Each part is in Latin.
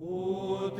ut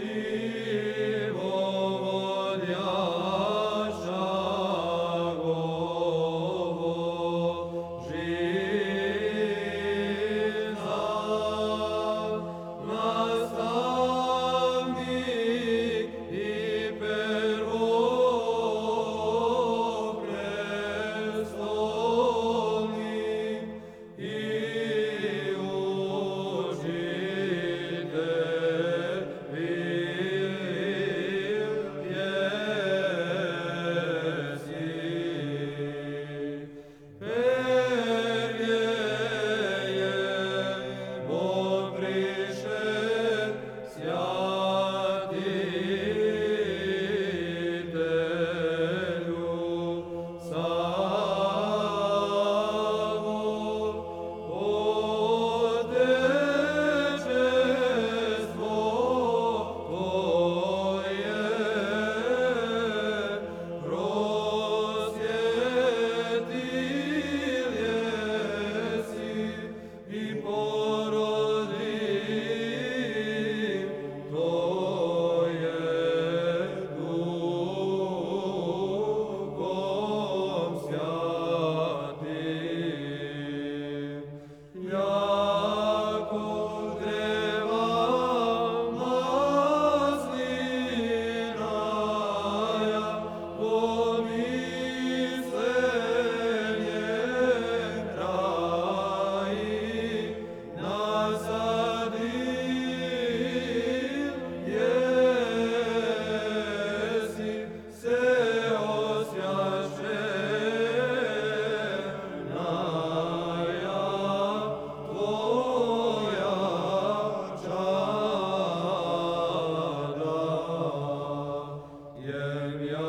Семья.